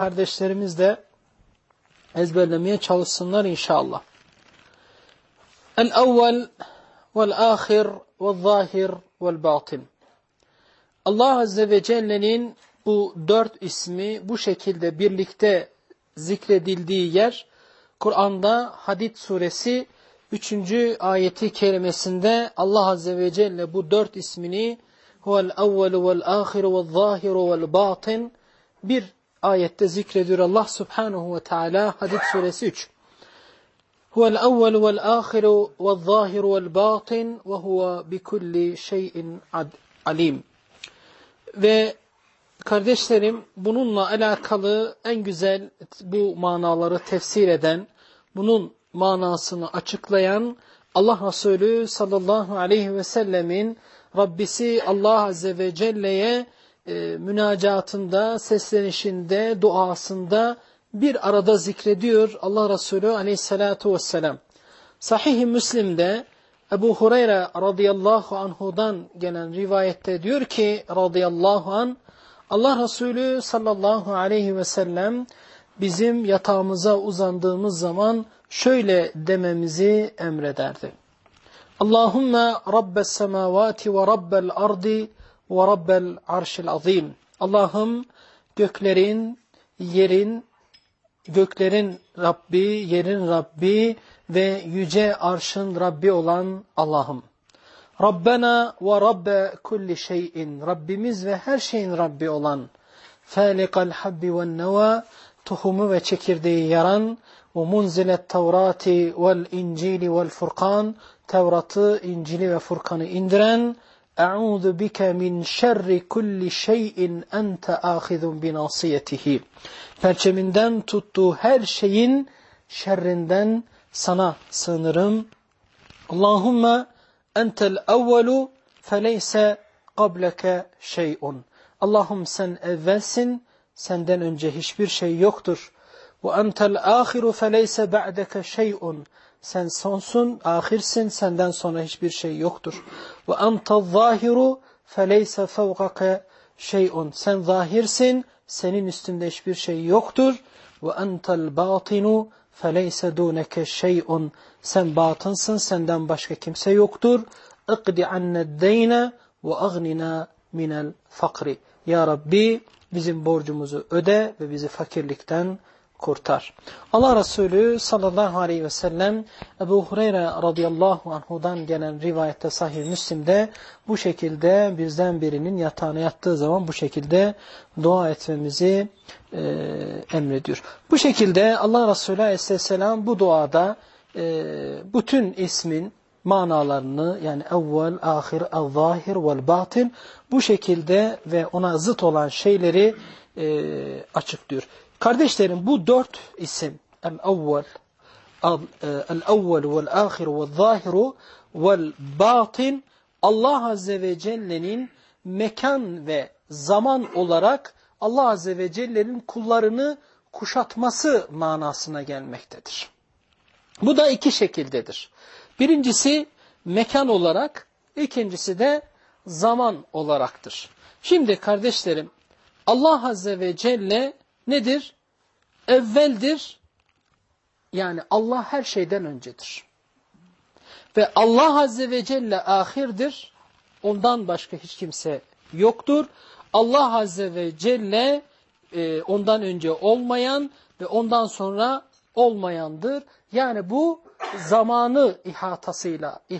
kardeşlerimiz de ezberlemeye çalışsınlar inşallah. El-evvel vel-ahir vel-zahir vel-batin. Allah Azze ve Celle'nin bu dört ismi bu şekilde birlikte zikredildiği yer Kur'an'da Hadid suresi 3. ayeti kerimesinde Allah Azze ve Celle bu dört ismini huvel evvelu vel ahiru vel zahiru vel batin bir ayette zikrediyor Allah Subhanahu ve Teala Hadid suresi 3. Huvel evvelu vel ahiru vel zahiru vel batin ve huve bikulli şeyin alim. Ve kardeşlerim bununla alakalı en güzel bu manaları tefsir eden, bunun manasını açıklayan Allah Resulü sallallahu aleyhi ve sellemin Rabbisi Allah Azze ve Celle'ye e, münacatında, seslenişinde, duasında bir arada zikrediyor Allah Resulü aleyhissalatu vesselam. Sahih-i Müslim'de Ebu Hureyre radıyallahu anhudan gelen rivayette diyor ki radıyallahu an Allah Resulü sallallahu aleyhi ve sellem bizim yatağımıza uzandığımız zaman şöyle dememizi emrederdi. Allahümme Rabbes semavati ve Rabbel ardi ve Rabbel arşil azim. Allah'ım göklerin, yerin, göklerin Rabbi, yerin Rabbi ve yüce arşın Rabbi olan Allah'ım. Rabbena ve Rabbe kulli şeyin. Rabbimiz ve her şeyin Rabbi olan. Falikal habbi ve neva. Tohumu ve çekirdeği yaran. Ve munzilet tevrati vel incili vel furkan. Tevrat'ı, İncil'i ve Furkan'ı indiren. Eûzu bike min şerri kulli şeyin ente âhidun binasiyetihi. Perçeminden tuttuğu her şeyin şerrinden sana sığınırım. Allahümme entel evvelu feleyse qableke şey'un. Allah'ım sen evvelsin, senden önce hiçbir şey yoktur. Entel ahiru feleyse ba'deke şey'un. Sen sonsun, ahirsin, senden sonra hiçbir şey yoktur. Entel zahiru feleyse fevkake şey'un. Sen zahirsin, senin üstünde hiçbir şey yoktur. Entel batinu feleyse duneke şey'un. Sen batınsın, senden başka kimse yoktur. İqdi anneddeyne ve agnina minel fakri. Ya Rabbi bizim borcumuzu öde ve bizi fakirlikten kurtar. Allah Resulü sallallahu aleyhi ve sellem Ebu Hureyre radıyallahu anhudan gelen rivayette sahih Müslim'de bu şekilde bizden birinin yatağına yattığı zaman bu şekilde dua etmemizi e, emrediyor. Bu şekilde Allah Resulü aleyhisselam bu duada e, bütün ismin manalarını yani evvel, ahir, el-zahir vel-batin bu şekilde ve ona zıt olan şeyleri e, açıklıyor. Kardeşlerim bu dört isim el-evvel, el-evvel vel-ahir vel-zahiru vel-batin Allah Azze ve Celle'nin mekan ve zaman olarak Allah Azze ve Celle'nin kullarını kuşatması manasına gelmektedir. Bu da iki şekildedir. Birincisi mekan olarak, ikincisi de zaman olaraktır. Şimdi kardeşlerim Allah Azze ve Celle nedir? Evveldir. Yani Allah her şeyden öncedir. Ve Allah Azze ve Celle ahirdir. Ondan başka hiç kimse yoktur. Allah Azze ve Celle e, ondan önce olmayan ve ondan sonra olmayandır. Yani bu zamanı ihatasıyla, e,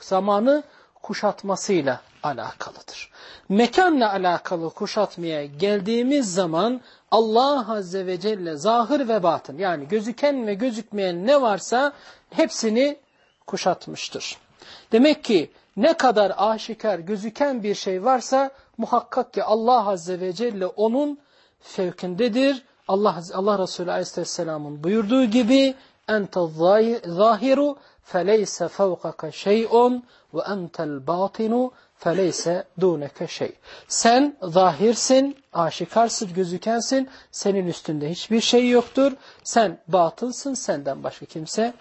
zamanı kuşatmasıyla alakalıdır. Mekanla alakalı kuşatmaya geldiğimiz zaman Allah Azze ve Celle zahir ve batın yani gözüken ve gözükmeyen ne varsa hepsini kuşatmıştır. Demek ki ne kadar aşikar gözüken bir şey varsa muhakkak ki Allah Azze ve Celle onun fevkindedir. Allah, Allah Resulü Aleyhisselam'ın buyurduğu gibi ente zahiru fevkaka şey'un ve entel batinu feleyse duneke şey. Sen zahirsin, aşikarsın, gözükensin, senin üstünde hiçbir şey yoktur. Sen batınsın, senden başka kimse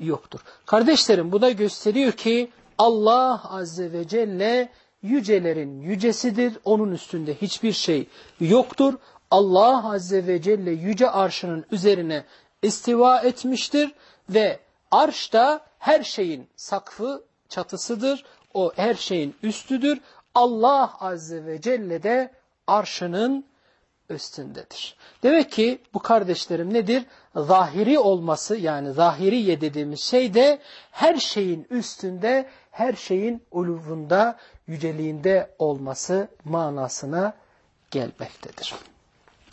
yoktur. Kardeşlerim bu da gösteriyor ki Allah Azze ve Celle yücelerin yücesidir. Onun üstünde hiçbir şey yoktur. Allah Azze ve Celle yüce arşının üzerine istiva etmiştir ve arş da her şeyin sakfı çatısıdır. O her şeyin üstüdür. Allah Azze ve Celle de arşının üstündedir. Demek ki bu kardeşlerim nedir? Zahiri olması yani zahiriye dediğimiz şey de her şeyin üstünde, her şeyin uluvunda, yüceliğinde olması manasına gelmektedir.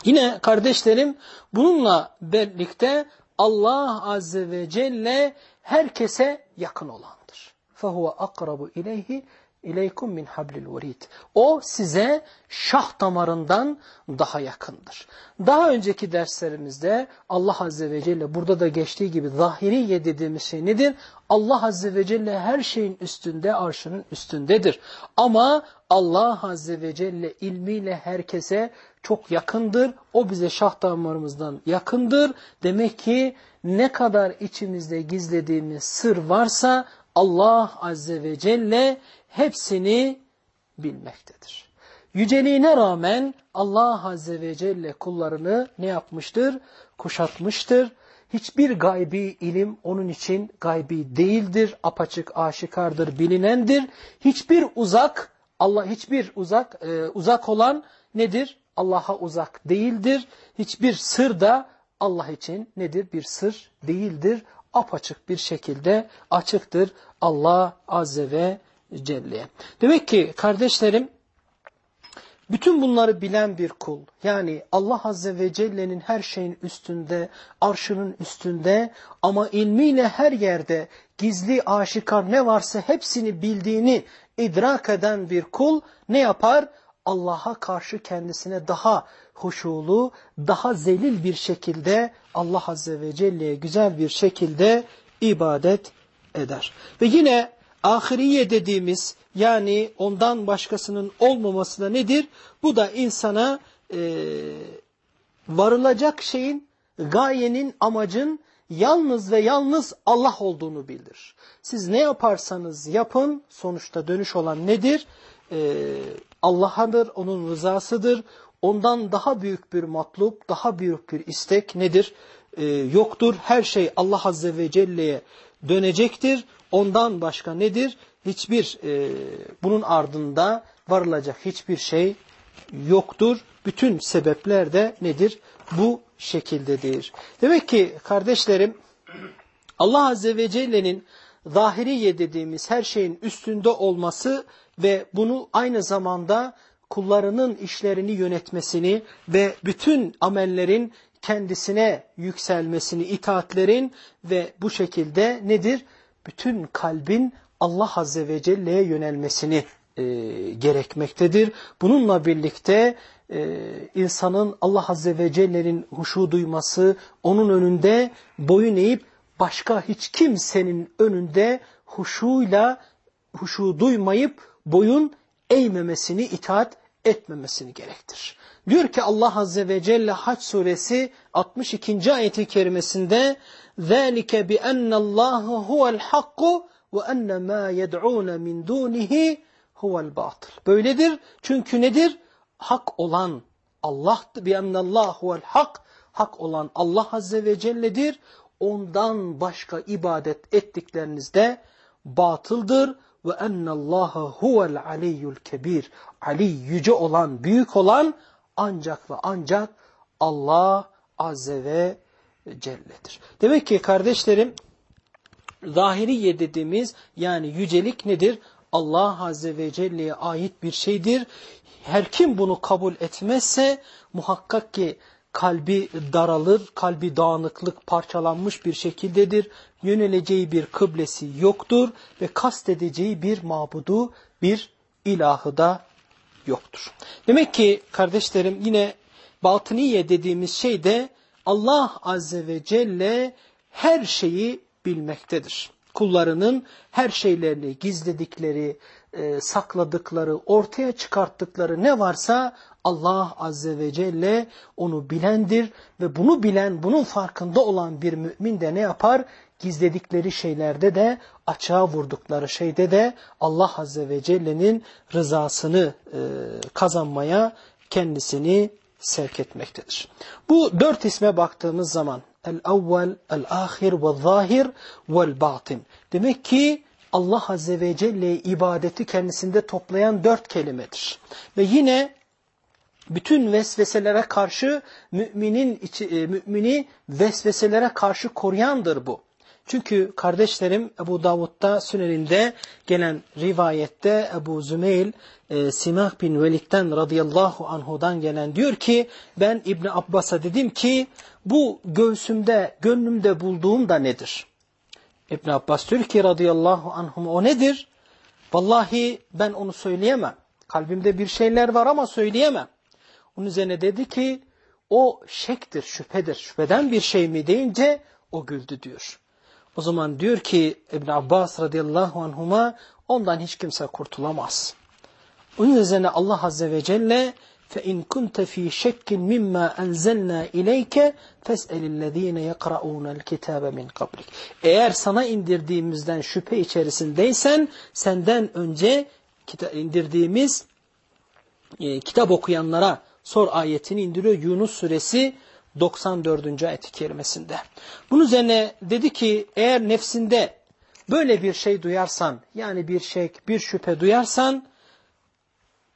Yine kardeşlerim bununla birlikte Allah Azze ve Celle herkese yakın olandır. فَهُوَ أَقْرَبُ اِلَيْهِ İleykum min hablil verid. O size şah damarından daha yakındır. Daha önceki derslerimizde Allah Azze ve Celle burada da geçtiği gibi zahiriye dediğimiz şey nedir? Allah Azze ve Celle her şeyin üstünde, arşının üstündedir. Ama Allah Azze ve Celle ilmiyle herkese çok yakındır. O bize şah damarımızdan yakındır. Demek ki ne kadar içimizde gizlediğimiz sır varsa Allah Azze ve Celle hepsini bilmektedir. Yüceliğine rağmen Allah Azze ve Celle kullarını ne yapmıştır? Kuşatmıştır. Hiçbir gaybi ilim onun için gaybi değildir, apaçık aşikardır, bilinendir. Hiçbir uzak, Allah hiçbir uzak e, uzak olan nedir? Allah'a uzak değildir. Hiçbir sır da Allah için nedir? Bir sır değildir. Apaçık bir şekilde açıktır Allah Azze ve Celle'ye. Demek ki kardeşlerim bütün bunları bilen bir kul yani Allah Azze ve Celle'nin her şeyin üstünde, arşının üstünde ama ilmiyle her yerde gizli aşikar ne varsa hepsini bildiğini idrak eden bir kul ne yapar? Allah'a karşı kendisine daha huşulu, daha zelil bir şekilde Allah Azze ve Celle'ye güzel bir şekilde ibadet eder. Ve yine ahiriye dediğimiz yani ondan başkasının olmaması da nedir? Bu da insana e, varılacak şeyin, gayenin, amacın yalnız ve yalnız Allah olduğunu bildir. Siz ne yaparsanız yapın sonuçta dönüş olan nedir? Ee, Allah'adır, onun rızasıdır. Ondan daha büyük bir matlup, daha büyük bir istek nedir? Ee, yoktur. Her şey Allah Azze ve Celle'ye dönecektir. Ondan başka nedir? Hiçbir e, bunun ardında varılacak hiçbir şey yoktur. Bütün sebepler de nedir? Bu şekildedir. Demek ki kardeşlerim Allah Azze ve Celle'nin zahiriye dediğimiz her şeyin üstünde olması ve bunu aynı zamanda kullarının işlerini yönetmesini ve bütün amellerin kendisine yükselmesini, itaatlerin ve bu şekilde nedir? Bütün kalbin Allah Azze ve Celle'ye yönelmesini e, gerekmektedir. Bununla birlikte e, insanın Allah Azze ve Celle'nin huşu duyması, onun önünde boyun eğip başka hiç kimsenin önünde huşuyla huşu duymayıp boyun eğmemesini, itaat etmemesini gerektir. Diyor ki Allah Azze ve Celle Haç suresi 62. ayeti kerimesinde ذَٰلِكَ بِأَنَّ اللّٰهَ هُوَ الْحَقُّ وَأَنَّ مَا يَدْعُونَ مِنْ دُونِهِ هُوَ الْبَاطِلِ Böyledir. Çünkü nedir? Hak olan Allah بِأَنَّ اللّٰهَ هُوَ الْحَقِّ Hak olan Allah Azze ve Celle'dir. Ondan başka ibadet ettikleriniz de batıldır ve ennallaha huvel aliyyul kebir. Ali yüce olan, büyük olan ancak ve ancak Allah azze ve celledir. Demek ki kardeşlerim zahiriye dediğimiz yani yücelik nedir? Allah azze ve celle'ye ait bir şeydir. Her kim bunu kabul etmezse muhakkak ki kalbi daralır, kalbi dağınıklık parçalanmış bir şekildedir. Yöneleceği bir kıblesi yoktur ve kastedeceği bir mabudu, bir ilahı da yoktur. Demek ki kardeşlerim yine batıniye dediğimiz şey de Allah Azze ve Celle her şeyi bilmektedir. Kullarının her şeylerini gizledikleri, e, sakladıkları, ortaya çıkarttıkları ne varsa Allah Azze ve Celle onu bilendir ve bunu bilen, bunun farkında olan bir mümin de ne yapar? Gizledikleri şeylerde de, açığa vurdukları şeyde de Allah Azze ve Celle'nin rızasını e, kazanmaya kendisini sevk etmektedir. Bu dört isme baktığımız zaman el-evvel, el-ahir, vel-zahir, vel-batin. Demek ki Allah Azze ve Celle ibadeti kendisinde toplayan dört kelimedir. Ve yine bütün vesveselere karşı müminin içi, e, mümini vesveselere karşı koruyandır bu. Çünkü kardeşlerim Ebu Davud'da Sünen'inde gelen rivayette Ebu Zümeyl e, Simah bin Velid'den radıyallahu anhudan gelen diyor ki ben İbni Abbas'a dedim ki bu göğsümde gönlümde bulduğum da nedir? İbn Abbas diyor ki radıyallahu anhum o nedir? Vallahi ben onu söyleyemem. Kalbimde bir şeyler var ama söyleyemem. Onun üzerine dedi ki o şektir, şüphedir. Şüpheden bir şey mi deyince o güldü diyor. O zaman diyor ki İbn Abbas radıyallahu anhuma ondan hiç kimse kurtulamaz. Onun üzerine Allah azze ve celle فَاِنْ كُنْتَ ف۪ي شَكٍ مِمَّا اَنْزَلْنَا اِلَيْكَ فَاسْأَلِ الَّذ۪ينَ يَقْرَؤُونَ الْكِتَابَ مِنْ قَبْلِكَ Eğer sana indirdiğimizden şüphe içerisindeysen senden önce indirdiğimiz e, kitap okuyanlara sor ayetini indiriyor Yunus suresi 94. ayet-i kerimesinde. Bunun üzerine dedi ki eğer nefsinde böyle bir şey duyarsan yani bir şey bir şüphe duyarsan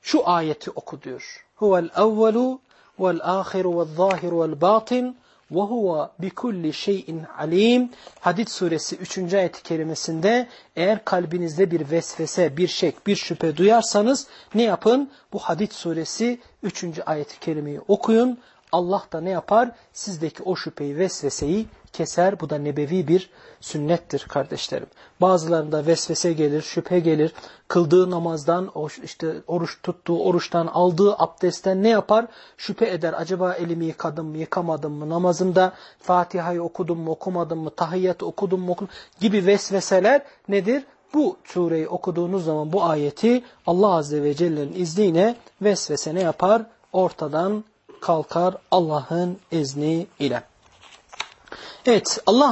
şu ayeti oku diyor. Huvel evvelu vel ahiru vel zahiru vel batin ve huve bikulli şeyin alim. Hadid suresi 3. ayet-i kerimesinde eğer kalbinizde bir vesvese, bir şek, bir şüphe duyarsanız ne yapın? Bu Hadid suresi 3. ayet-i kerimeyi okuyun. Allah da ne yapar? Sizdeki o şüpheyi, vesveseyi keser. Bu da nebevi bir sünnettir kardeşlerim. Bazılarında vesvese gelir, şüphe gelir. Kıldığı namazdan, işte oruç tuttuğu oruçtan, aldığı abdestten ne yapar? Şüphe eder. Acaba elimi yıkadım mı, yıkamadım mı? Namazımda Fatiha'yı okudum mu, okumadım mı? Tahiyyatı okudum mu, okudum gibi vesveseler nedir? Bu sureyi okuduğunuz zaman bu ayeti Allah Azze ve Celle'nin izniyle vesvese ne yapar? Ortadan kalkar Allah'ın izni ile. Evet Allah